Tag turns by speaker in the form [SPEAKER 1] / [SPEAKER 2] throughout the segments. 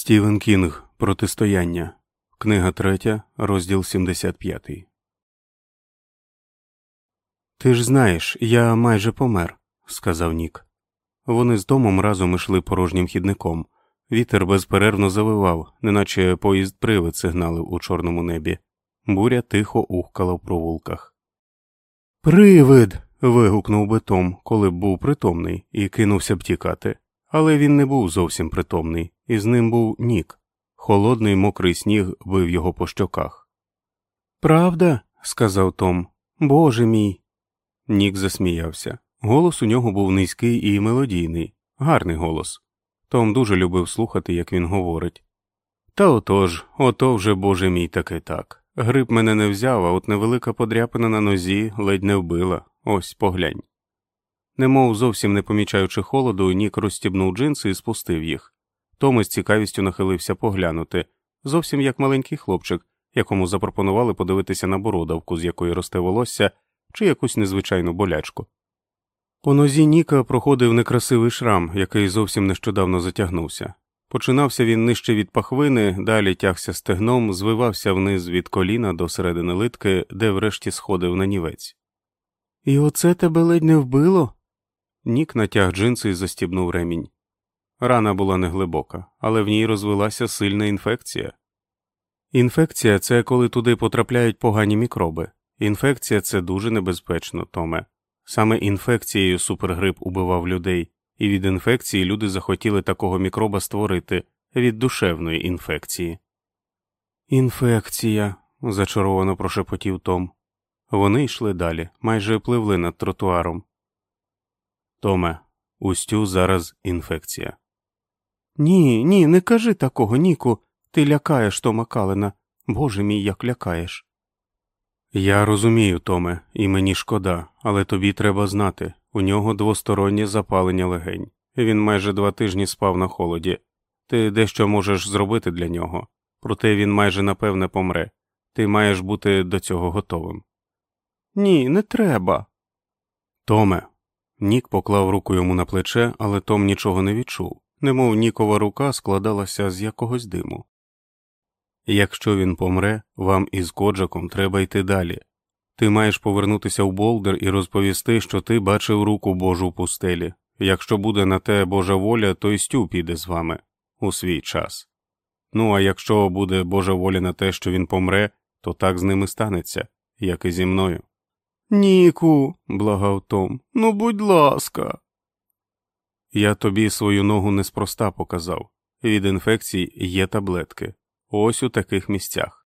[SPEAKER 1] Стівен Кінг Протистояння. Книга 3, розділ 75. Ти ж знаєш, я майже помер, сказав Нік. Вони з домом разом ішли порожнім хідником. Вітер безперервно завивав, неначе поїзд привид сигналив у чорному небі. Буря тихо ухкала в провулках. Привид. вигукнув би Том, коли б був притомний, і кинувся б тікати. Але він не був зовсім притомний, і з ним був Нік. Холодний мокрий сніг бив його по щоках. Правда? сказав Том. Боже мій. Нік засміявся. Голос у нього був низький і мелодійний, гарний голос. Том дуже любив слухати, як він говорить. Та отож, ото вже, боже мій, таки так. Гриб мене не взяв, а от невелика подряпина на нозі ледь не вбила. Ось поглянь. Немов зовсім не помічаючи холоду, Нік розстібнув джинси і спустив їх. Том із цікавістю нахилився поглянути, зовсім як маленький хлопчик, якому запропонували подивитися на бородавку, з якої росте волосся, чи якусь незвичайну болячку. По нозі Ніка проходив некрасивий шрам, який зовсім нещодавно затягнувся. Починався він нижче від пахвини, далі тягся стегном, звивався вниз від коліна до середини литки, де врешті сходив на нівець. І оце тебе ледь не вбило? Нік натяг джинси і застібнув ремінь. Рана була неглибока, але в ній розвилася сильна інфекція. Інфекція це коли туди потрапляють погані мікроби. Інфекція це дуже небезпечно, Томе. Саме інфекцією супергрип убивав людей, і від інфекції люди захотіли такого мікроба створити від душевної інфекції. Інфекція. зачаровано прошепотів Том. Вони йшли далі, майже пливли над тротуаром. Томе, устю зараз інфекція. Ні, ні, не кажи такого, Ніку. Ти лякаєш Тома Калена. Боже мій, як лякаєш. Я розумію, Томе, і мені шкода, але тобі треба знати у нього двостороннє запалення легень. Він майже два тижні спав на холоді. Ти дещо можеш зробити для нього, проте він майже напевне помре. Ти маєш бути до цього готовим. Ні, не треба. Томе. Нік поклав руку йому на плече, але Том нічого не відчув, немов Нікова рука складалася з якогось диму. Якщо він помре, вам із Коджаком треба йти далі. Ти маєш повернутися в Болдер і розповісти, що ти бачив руку Божу в пустелі. Якщо буде на те Божа воля, то й Стю піде з вами у свій час. Ну а якщо буде Божа воля на те, що він помре, то так з ними станеться, як і зі мною. Ніку, благав Том, ну будь ласка. Я тобі свою ногу неспроста показав. Від інфекцій є таблетки. Ось у таких місцях.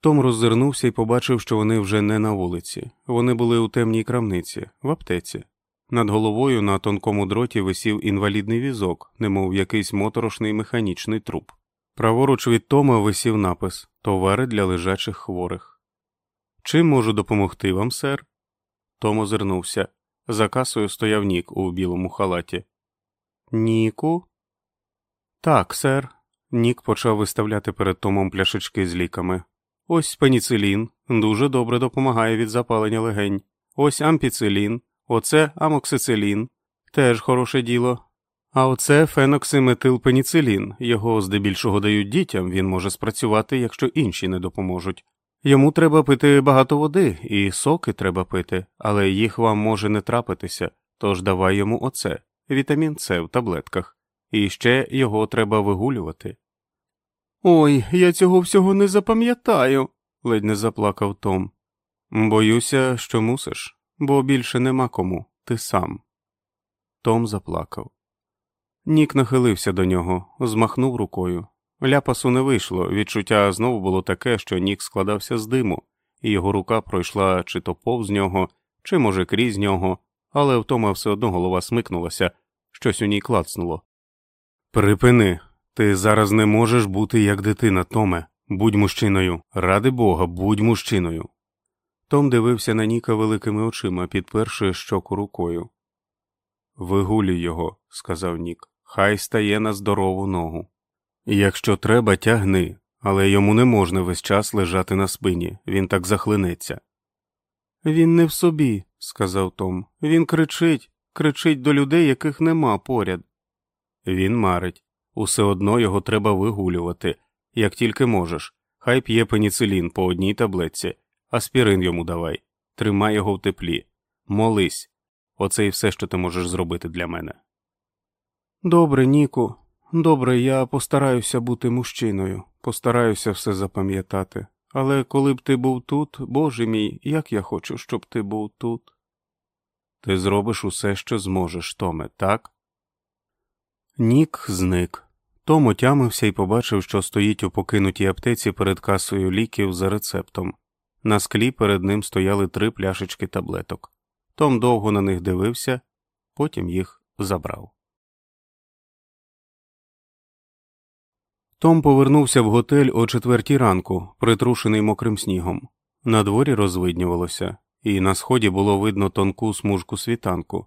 [SPEAKER 1] Том роззирнувся і побачив, що вони вже не на вулиці, вони були у темній крамниці, в аптеці. Над головою на тонкому дроті висів інвалідний візок, немов якийсь моторошний механічний труп. Праворуч від Тома висів напис Товари для лежачих хворих. Чим можу допомогти вам, сер? Том озирнувся. За касою стояв Нік у білому халаті. Ніку? Так, сер. Нік почав виставляти перед Томом пляшечки з ліками. Ось пеніцилін, дуже добре допомагає від запалення легень. Ось ампіцилін, оце амоксицилін, теж хороше діло. А оце феноксиметилпеніцилін, його здебільшого дають дітям, він може спрацювати, якщо інші не допоможуть. Йому треба пити багато води, і соки треба пити, але їх вам може не трапитися, тож давай йому оце, вітамін С в таблетках, і ще його треба вигулювати. Ой, я цього всього не запам'ятаю, ледь не заплакав Том. Боюся, що мусиш, бо більше нема кому, ти сам. Том заплакав. Нік нахилився до нього, змахнув рукою. Ляпасу не вийшло, відчуття знову було таке, що Нік складався з диму, і його рука пройшла чи то повз нього, чи, може, крізь нього, але в Тома все одно голова смикнулася, щось у ній клацнуло. Припини, ти зараз не можеш бути як дитина, Томе. Будь мужчиною. Ради Бога, будь мужчиною. Том дивився на Ніка великими очима, підперши щоку рукою. Вигулюй його, сказав Нік. Хай стає на здорову ногу. Якщо треба, тягни, але йому не можна весь час лежати на спині, він так захлинеться. Він не в собі, сказав Том. Він кричить, кричить до людей, яких нема поряд. Він марить. Усе одно його треба вигулювати, як тільки можеш. Хай п'є пеніцилін по одній таблетці, аспірин йому давай, тримай його в теплі, молись. Оце і все, що ти можеш зробити для мене. Добре, Ніку, добре, я постараюся бути мужчиною, постараюся все запам'ятати. Але коли б ти був тут, боже мій, як я хочу, щоб ти був тут. Ти зробиш усе, що зможеш, Томе, так? Нік зник. Том отямився і побачив, що стоїть у покинутій аптеці перед касою ліків за рецептом. На склі перед ним стояли три пляшечки таблеток. Том довго на них дивився, потім їх забрав. Том повернувся в готель о четвертій ранку, притрушений мокрим снігом. На дворі розвиднювалося, і на сході було видно тонку смужку світанку.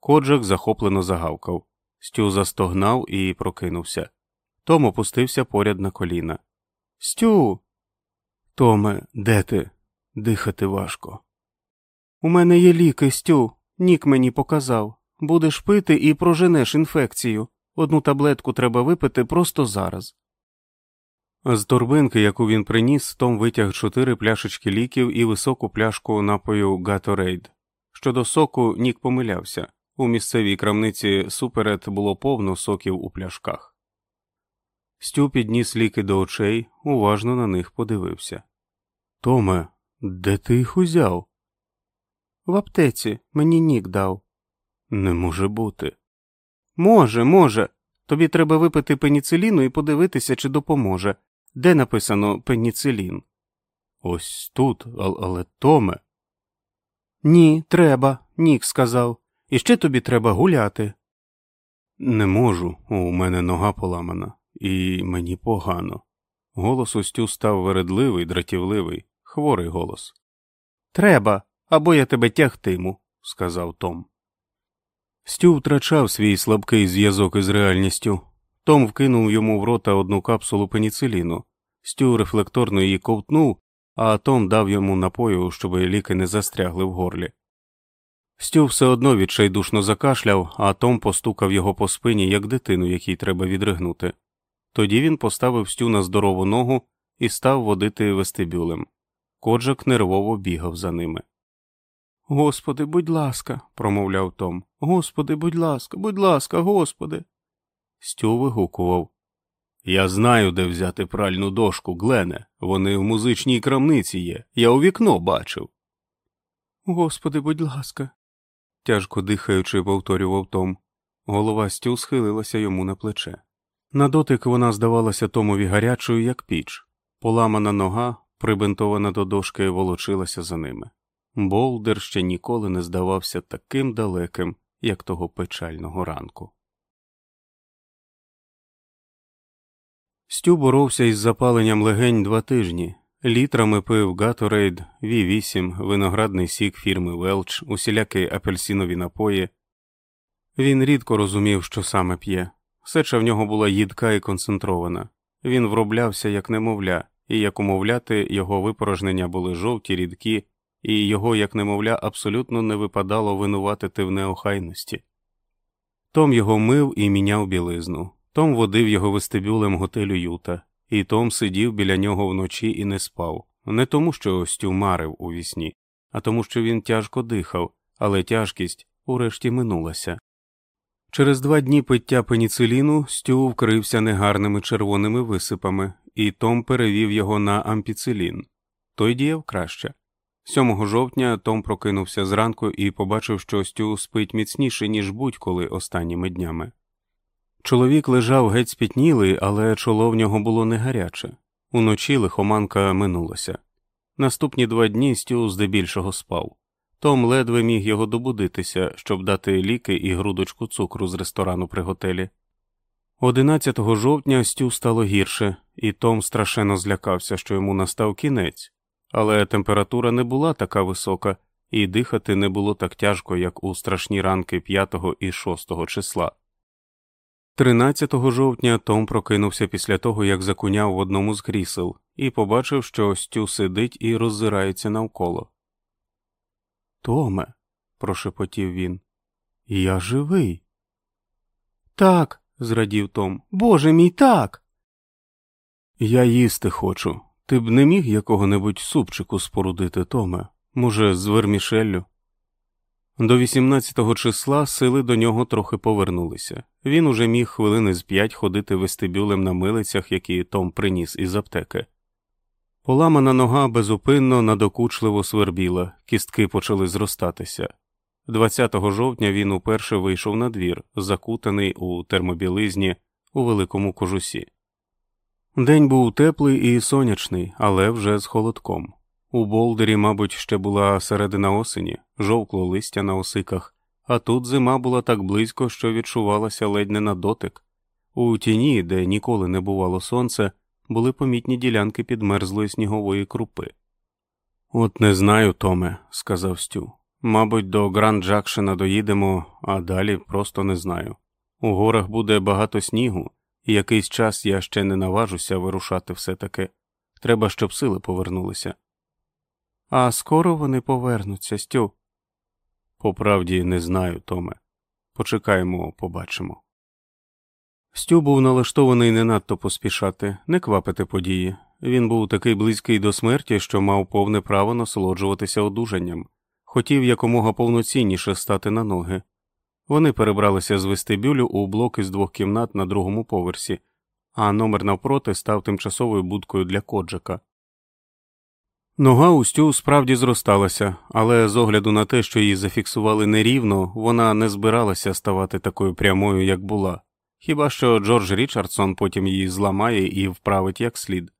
[SPEAKER 1] Коджак захоплено загавкав. Стю застогнав і прокинувся. Том опустився поряд на коліна. Стю. Томе, де ти? Дихати важко. У мене є ліки, Стю. Нік мені показав. Будеш пити і проженеш інфекцію. Одну таблетку треба випити просто зараз. З торбинки, яку він приніс, Том витяг чотири пляшечки ліків і високу пляшку напою Gatorade. Щодо соку, Нік помилявся. У місцевій крамниці суперед було повно соків у пляшках. Стю підніс ліки до очей, уважно на них подивився. Томе, де ти їх узяв? В аптеці мені нік дав. Не може бути. Може, може. Тобі треба випити пеніциліну і подивитися, чи допоможе. Де написано пеніцилін? Ось тут, але Томе. Ні, треба, Нік сказав. І ще тобі треба гуляти. Не можу, у мене нога поламана, і мені погано. Голос Устю став вередливий, дратівливий, хворий голос. Треба, або я тебе тягтиму, сказав Том. Стю втрачав свій слабкий зв'язок із реальністю. Том вкинув йому в рота одну капсулу пеніциліну. Стю рефлекторно її ковтнув, а Том дав йому напою, щоб ліки не застрягли в горлі. Стю все одно відчайдушно закашляв, а Том постукав його по спині, як дитину, якій треба відригнути. Тоді він поставив Стю на здорову ногу і став водити вестибюлем. Коджак нервово бігав за ними. Господи, будь ласка, промовляв Том. Господи, будь ласка, будь ласка, господи. Стю вигукував. Я знаю, де взяти пральну дошку, Глене. Вони в музичній крамниці є. Я у вікно бачив. Господи, будь ласка, тяжко дихаючи, повторював Том. Голова Стю схилилася йому на плече. На дотик вона здавалася Томові гарячою, як піч. Поламана нога, прибинтована до дошки, волочилася за ними. Болдер ще ніколи не здавався таким далеким, як того печального ранку. Стю боровся із запаленням легень два тижні, літрами пив Gatorade, V8, виноградний сік фірми Welch, усілякі апельсинові напої. Він рідко розумів, що саме п'є. Сеча в нього була їдка і концентрована. Він вроблявся як немовля, і як умовляти, його випорожнення були жовті, рідкі, і його, як немовля, абсолютно не випадало винуватити в неохайності. Том його мив і міняв білизну. Том водив його вестибюлем готелю Юта, і Том сидів біля нього вночі і не спав, не тому, що Стю марив у вісні, а тому, що він тяжко дихав, але тяжкість урешті минулася. Через два дні пиття пеніциліну Стю вкрився негарними червоними висипами, і Том перевів його на ампіцилін. Той діяв краще. 7 жовтня Том прокинувся зранку і побачив, що Стю спить міцніше, ніж будь-коли останніми днями. Чоловік лежав геть спітнілий, але чоло в нього було не гаряче. Уночі лихоманка минулася. Наступні два дні Стю здебільшого спав. Том ледве міг його добудитися, щоб дати ліки і грудочку цукру з ресторану при готелі. 11 жовтня Стю стало гірше, і Том страшенно злякався, що йому настав кінець, але температура не була така висока, і дихати не було так тяжко, як у страшні ранки 5 і 6 числа. 13 жовтня Том прокинувся після того, як закуняв в одному з крісел, і побачив, що Стю сидить і роззирається навколо. Томе, прошепотів він, я живий. Так, зрадів Том. Боже мій так. Я їсти хочу. Ти б не міг якого-небудь супчику спорудити, Томе, може, з вермішеллю? До 18-го числа сили до нього трохи повернулися. Він уже міг хвилини з п'ять ходити вестибюлем на милицях, які Том приніс із аптеки. Поламана нога безупинно надокучливо свербіла, кістки почали зростатися. 20 жовтня він уперше вийшов на двір, закутаний у термобілизні у великому кожусі. День був теплий і сонячний, але вже з холодком. У болдері, мабуть, ще була середина осені, жовкло листя на осиках, а тут зима була так близько, що відчувалася ледь не на дотик. У тіні, де ніколи не бувало сонце, були помітні ділянки підмерзлої снігової крупи. От не знаю, Томе, сказав Стю. Мабуть, до Гранд Джакшена доїдемо, а далі просто не знаю. У горах буде багато снігу, якийсь час я ще не наважуся вирушати все таки. Треба, щоб сили повернулися. А скоро вони повернуться, Стю. По правді не знаю, Томе. Почекаємо, побачимо. Стю був налаштований не надто поспішати, не квапити події. Він був такий близький до смерті, що мав повне право насолоджуватися одужанням, хотів якомога повноцінніше стати на ноги. Вони перебралися з вестибюлю у блок із двох кімнат на другому поверсі, а номер навпроти став тимчасовою будкою для коджика. Нога у Стю справді зросталася, але з огляду на те, що її зафіксували нерівно, вона не збиралася ставати такою прямою, як була. Хіба що Джордж Річардсон потім її зламає і вправить як слід.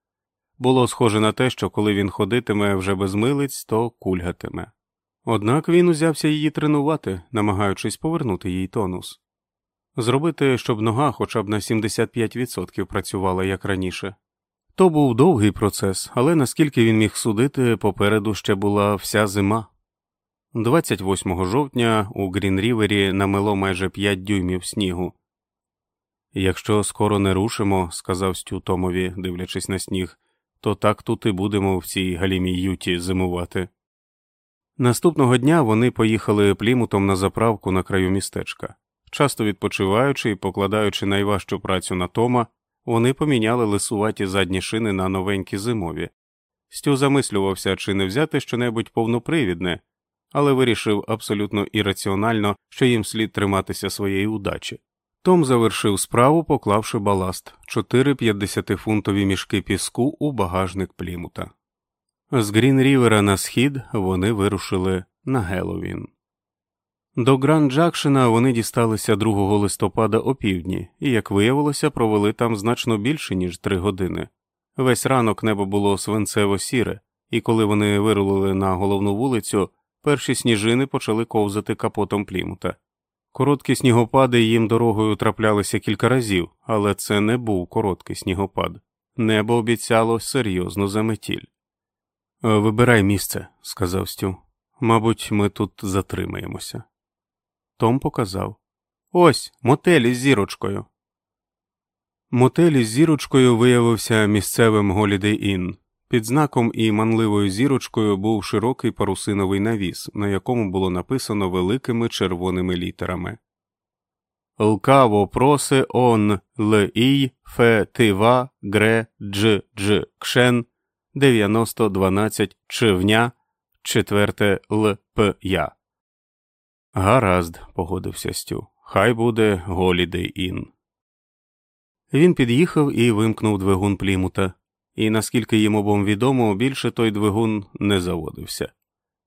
[SPEAKER 1] Було схоже на те, що коли він ходитиме вже без милиць, то кульгатиме. Однак він узявся її тренувати, намагаючись повернути їй тонус, зробити, щоб нога хоча б на 75% працювала як раніше. То був довгий процес, але наскільки він міг судити, попереду ще була вся зима. 28 жовтня у Грінрівері намело майже 5 дюймів снігу. Якщо скоро не рушимо, сказав Стю Томові, дивлячись на сніг, то так тут і будемо в цій галімій юті зимувати. Наступного дня вони поїхали плімутом на заправку на краю містечка. Часто відпочиваючи і покладаючи найважчу працю на Тома, вони поміняли лисуваті задні шини на новенькі зимові. Стю замислювався, чи не взяти щонебудь повнопривідне, але вирішив абсолютно ірраціонально, що їм слід триматися своєї удачі. Том завершив справу, поклавши баласт чотири 50-фунтові мішки піску у багажник плімута. З Грін-Рівера на схід вони вирушили на Геловін. До Гранд Джакшена вони дісталися 2 листопада опівдні і, як виявилося, провели там значно більше, ніж три години. Весь ранок небо було свинцево сіре, і коли вони вирулили на головну вулицю, перші сніжини почали ковзати капотом плімута. Короткі снігопади їм дорогою траплялися кілька разів, але це не був короткий снігопад. Небо обіцяло серйозну заметіль. Вибирай місце, сказав Стю. Мабуть, ми тут затримаємося. Том показав Ось мотель із зірочкою. Мотель із зірочкою виявився місцевим Holiday Inn. Під знаком і манливою зірочкою був широкий парусиновий навіс, на якому було написано великими червоними літерами Лкаво просе он л ій фе тива гре дж дж кшен 9012 чивня, четверте Л П Я. Гаразд, погодився Стю. Хай буде Голідей Ін. Він під'їхав і вимкнув двигун плімута, і наскільки їм обом відомо, більше той двигун не заводився.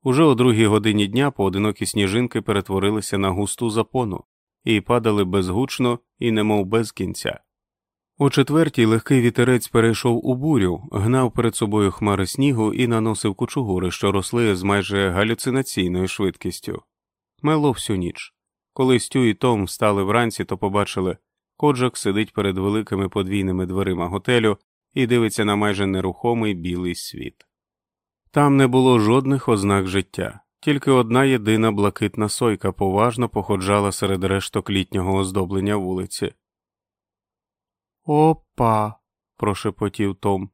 [SPEAKER 1] Уже о другій годині дня поодинокі сніжинки перетворилися на густу запону і падали безгучно і немов без кінця. О четвертій легкий вітерець перейшов у бурю, гнав перед собою хмари снігу і наносив кучугури, що росли з майже галюцинаційною швидкістю. Мело всю ніч. Коли Стю і Том встали вранці, то побачили Коджак сидить перед великими подвійними дверима готелю і дивиться на майже нерухомий білий світ. Там не було жодних ознак життя, тільки одна єдина блакитна сойка поважно походжала серед решток літнього оздоблення вулиці. Опа. прошепотів Том.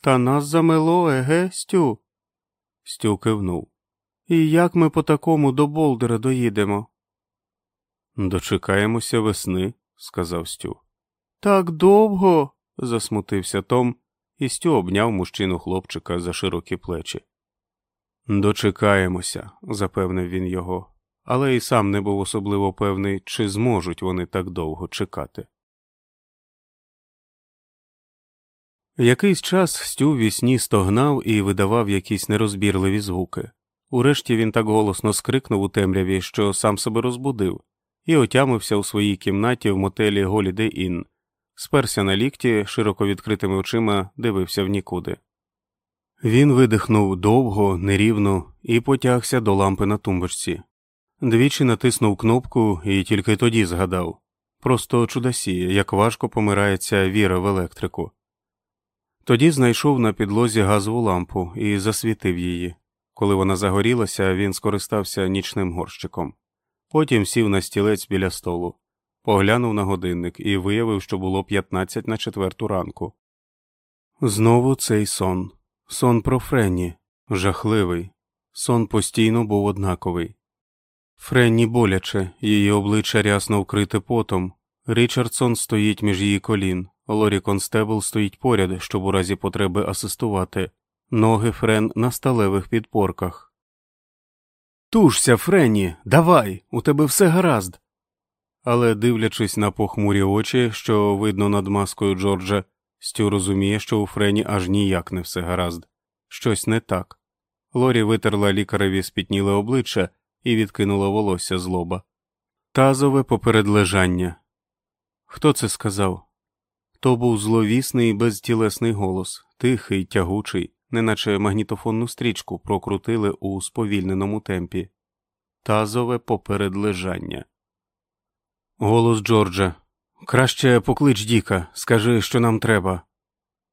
[SPEAKER 1] Та нас замело, еге, Стю. Стю кивнув. І як ми по такому до Болдера доїдемо? Дочекаємося весни, сказав Стю. Так довго. засмутився Том, і Стю обняв мужчину хлопчика за широкі плечі. Дочекаємося, запевнив він його, але і сам не був особливо певний, чи зможуть вони так довго чекати. Якийсь час Стю вісні стогнав і видавав якісь нерозбірливі звуки. Урешті він так голосно скрикнув у темряві, що сам себе розбудив, і отямився у своїй кімнаті в мотелі Голідей Inn, сперся на лікті, широко відкритими очима дивився в нікуди. Він видихнув довго, нерівно і потягся до лампи на тумбочці. Двічі натиснув кнопку і тільки тоді згадав просто чудосіє, як важко помирається віра в електрику. Тоді знайшов на підлозі газову лампу і засвітив її. Коли вона загорілася, він скористався нічним горщиком. Потім сів на стілець біля столу, поглянув на годинник і виявив, що було 15 на четверту ранку. Знову цей сон. Сон про Френні, жахливий. Сон постійно був однаковий. Френні боляче, її обличчя рясно вкрите потом. Річардсон стоїть між її колін, Лорі Констебл стоїть поряд, щоб у разі потреби асистувати, ноги Френ на сталевих підпорках. Тужся, Френні, давай, у тебе все гаразд. Але, дивлячись на похмурі очі, що видно над маскою Джорджа, Стю розуміє, що у Френі аж ніяк не все гаразд. Щось не так. Лорі витерла лікареві спітніле обличчя і відкинула волосся з лоба. Тазове попередлежання. Хто це сказав? То був зловісний безтілесний голос, тихий, тягучий, неначе магнітофонну стрічку прокрутили у сповільненому темпі. Тазове попередлежання. Голос Джорджа. Краще поклич Діка, скажи, що нам треба.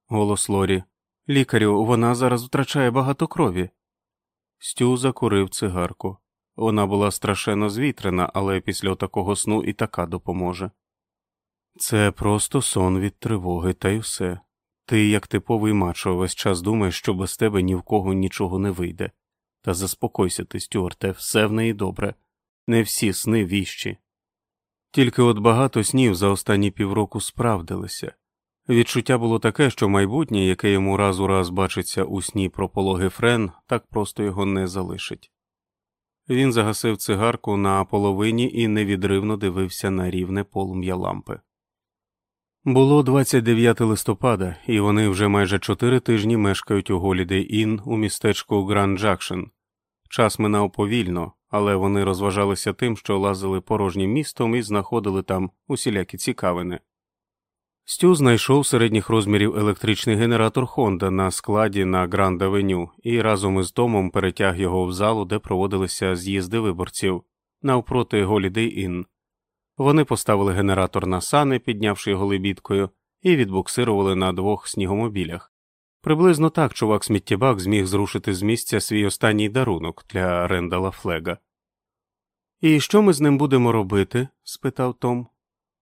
[SPEAKER 1] Голос Лорі. Лікарю, вона зараз втрачає багато крові. Стю закурив цигарку. Вона була страшенно звітрена, але після такого сну і така допоможе. Це просто сон від тривоги, та й все. Ти, як типовий мачо, весь час думаєш, що без тебе ні в кого нічого не вийде. Та заспокойся ти, Стюарте, все в неї добре. Не всі сни віщі. Тільки от багато снів за останні півроку справдилися. Відчуття було таке, що майбутнє, яке йому раз у раз бачиться у сні про пологи Френ, так просто його не залишить. Він загасив цигарку на половині і невідривно дивився на рівне полум'я лампи. Було 29 листопада, і вони вже майже чотири тижні мешкають у Голідей Ін у містечку Гранд Джакшн. Час минав повільно, але вони розважалися тим, що лазили порожнім містом і знаходили там усілякі цікавини. Стю знайшов середніх розмірів електричний генератор Хонда на складі на Гранд Авеню і разом із Томом перетяг його в залу, де проводилися з'їзди виборців навпроти Голідей Ін. Вони поставили генератор на сани, піднявши його лебідкою, і відбуксирували на двох снігомобілях. Приблизно так чувак сміттєбак зміг зрушити з місця свій останній дарунок для Рендала Флега. І що ми з ним будемо робити? спитав Том.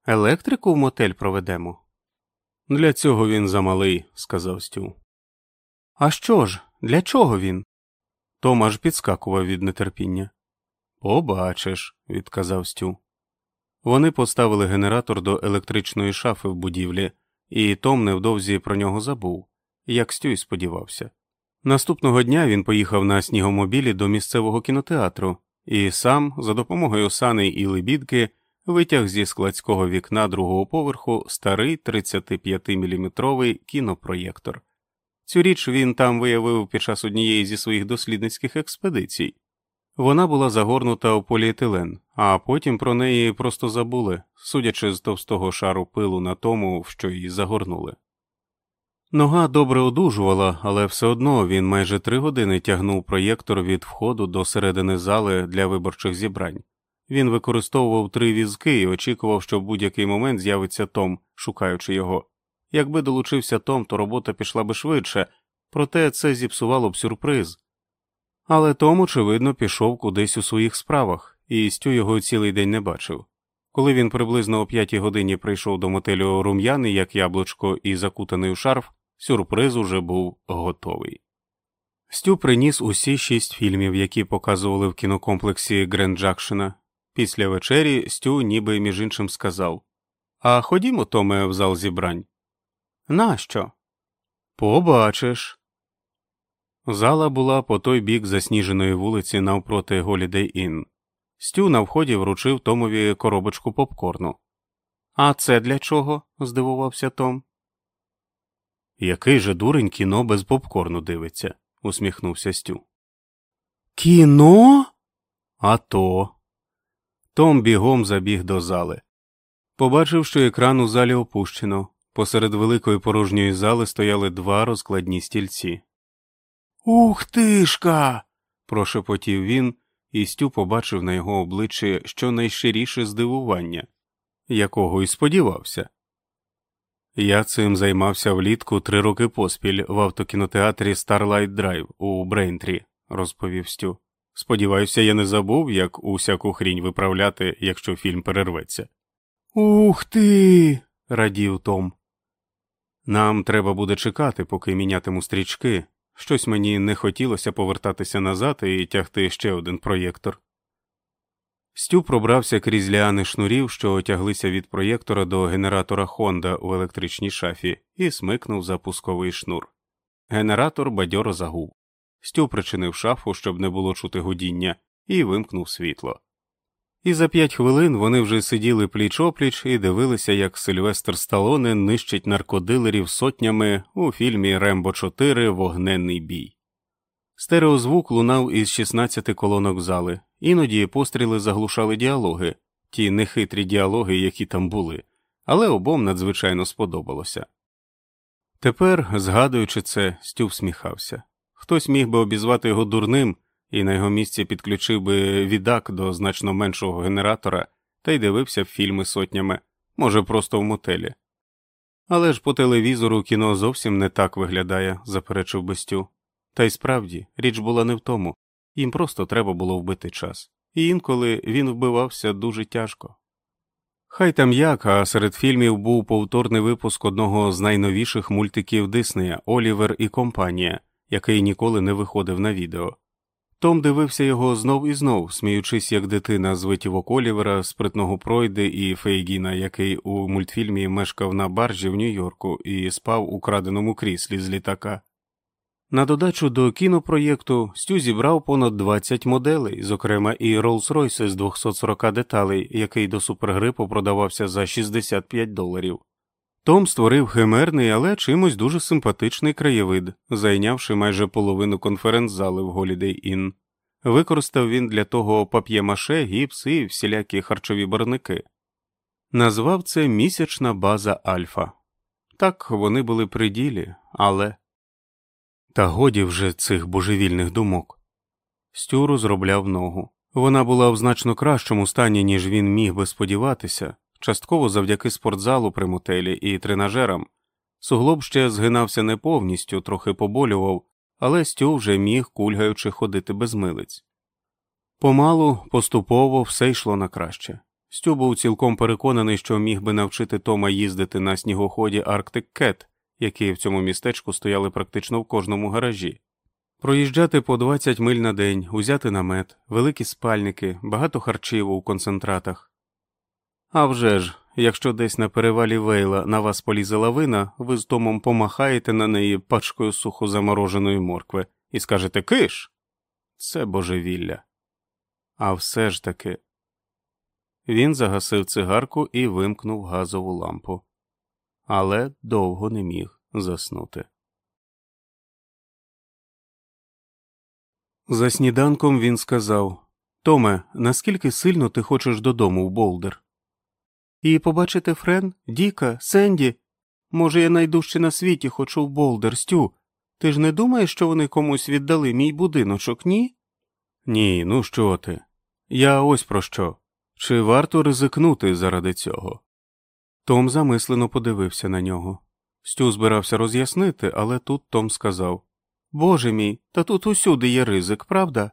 [SPEAKER 1] Електрику в мотель проведемо. Для цього він замалий, сказав Стю. А що ж, для чого він? Том аж підскакував від нетерпіння. Побачиш, відказав Стю. Вони поставили генератор до електричної шафи в будівлі, і Том невдовзі про нього забув, як Стю й сподівався. Наступного дня він поїхав на снігомобілі до місцевого кінотеатру і сам, за допомогою сани і лебідки, витяг зі складського вікна другого поверху старий 35-мм кінопроєктор. Цю річ він там виявив під час однієї зі своїх дослідницьких експедицій. Вона була загорнута у поліетилен, а потім про неї просто забули, судячи з товстого шару пилу на тому, в що її загорнули. Нога добре одужувала, але все одно він майже три години тягнув проєктор від входу до середини зали для виборчих зібрань. Він використовував три візки і очікував, що в будь-який момент з'явиться Том, шукаючи його. Якби долучився Том, то робота пішла би швидше, проте це зіпсувало б сюрприз. Але Том, очевидно, пішов кудись у своїх справах, і Стю його цілий день не бачив. Коли він приблизно о п'ятій годині прийшов до мотелю рум'яний, як яблучко, і закутаний у шарф, сюрприз уже був готовий. Стю приніс усі шість фільмів, які показували в кінокомплексі Гренд Джакшена. Після вечері Стю ніби між іншим сказав А ходімо, Томе, в зал зібрань. Нащо? Побачиш. Зала була по той бік засніженої вулиці навпроти Голідей Ін. Стю на вході вручив Томові коробочку попкорну. А це для чого? здивувався Том. Який же дурень кіно без попкорну дивиться, усміхнувся Стю. Кіно? А то. Том бігом забіг до зали. Побачив, що екран у залі опущено. Посеред великої порожньої зали стояли два розкладні стільці. Ух тишка. прошепотів він, і Стю побачив на його обличчі щонайщиріше здивування, якого й сподівався. Я цим займався влітку три роки поспіль в автокінотеатрі Starlight Drive у Брейнтрі, розповів Стю. Сподіваюся, я не забув, як усяку хрінь виправляти, якщо фільм перерветься. Ух ти. радів Том. Нам треба буде чекати, поки мінятиму стрічки. Щось мені не хотілося повертатися назад і тягти ще один проєктор. Стю пробрався крізь ліани шнурів, що тяглися від проєктора до генератора Honda у електричній шафі, і смикнув запусковий шнур. Генератор бадьоро загув. Стю причинив шафу, щоб не було чути гудіння, і вимкнув світло. І за п'ять хвилин вони вже сиділи пліч опліч і дивилися, як Сильвестр Сталоне нищить наркодилерів сотнями у фільмі Рембо 4 Вогненний бій. Стереозвук лунав із 16 колонок зали, іноді постріли заглушали діалоги, ті нехитрі діалоги, які там були, але обом надзвичайно сподобалося. Тепер, згадуючи це, Стю всміхався. Хтось міг би обізвати його дурним, і на його місці підключив би відак до значно меншого генератора та й дивився б фільми сотнями, може, просто в мотелі. Але ж по телевізору кіно зовсім не так виглядає, заперечив Bestю. Та й справді, річ була не в тому, їм просто треба було вбити час, і інколи він вбивався дуже тяжко. Хай там як, а серед фільмів був повторний випуск одного з найновіших мультиків Диснея Олівер і компанія, який ніколи не виходив на відео. Том дивився його знов і знов, сміючись, як дитина з витівок Олівера, спритного пройди і Фейгіна, який у мультфільмі мешкав на баржі в Нью-Йорку і спав у краденому кріслі з літака. На додачу до кінопроєкту Стю зібрав понад 20 моделей, зокрема і Rolls-Royce з 240 деталей, який до супергрипу продавався за 65 доларів. Том створив химерний, але чимось дуже симпатичний краєвид, зайнявши майже половину конференц-зали в Holiday Inn. Використав він для того пап'є-маше, гіпс і всілякі харчові барники. Назвав це місячна база Альфа. Так вони були при ділі, але. Та годі вже цих божевільних думок. Стю розробляв ногу. Вона була в значно кращому стані, ніж він міг би сподіватися, частково завдяки спортзалу при мотелі і тренажерам. Суглоб ще згинався не повністю, трохи поболював, але Стю вже міг, кульгаючи, ходити без милиць. Помалу, поступово все йшло на краще. Стю був цілком переконаний, що міг би навчити Тома їздити на снігоході Arctic Cat, які в цьому містечку стояли практично в кожному гаражі. Проїжджати по 20 миль на день, узяти намет, великі спальники, багато харчів у концентратах. А вже ж, якщо десь на перевалі Вейла на вас полізе лавина, ви з Томом помахаєте на неї пачкою сухо замороженої моркви і скажете Киш. Це божевілля. А все ж таки. Він загасив цигарку і вимкнув газову лампу але довго не міг заснути. За сніданком він сказав Томе, наскільки сильно ти хочеш додому в Болдер? І побачити Френ, Діка, Сенді. Може, я найдужче на світі хочу в Болдер, Стю. Ти ж не думаєш, що вони комусь віддали мій будиночок, ні? Ні, ну що ти? Я ось про що. Чи варто ризикнути заради цього? Том замислено подивився на нього. Стю збирався роз'яснити, але тут Том сказав Боже мій, та тут усюди є ризик, правда?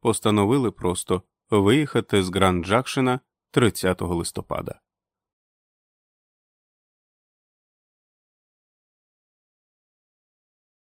[SPEAKER 1] Постановили просто виїхати з Гранд Джакшена 30 листопада.